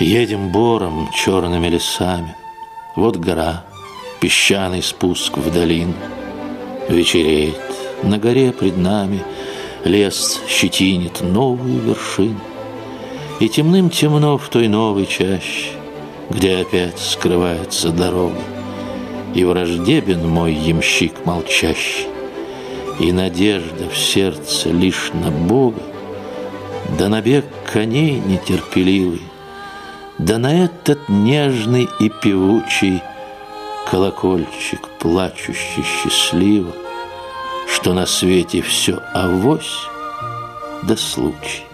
Едем бором черными лесами. Вот гора, песчаный спуск в долину. Вечереет, на горе пред нами Лес щетинит новую вершину. И темным темно в той новой чаще, Где опять скрывается дорога. И враждебен мой ямщик молчащий, И надежда в сердце лишь на Бога, Да на бег коней нетерпеливый, Да на этот нежный и певучий Колокольчик, плачущий счастливо, Что на свете все авось да случай.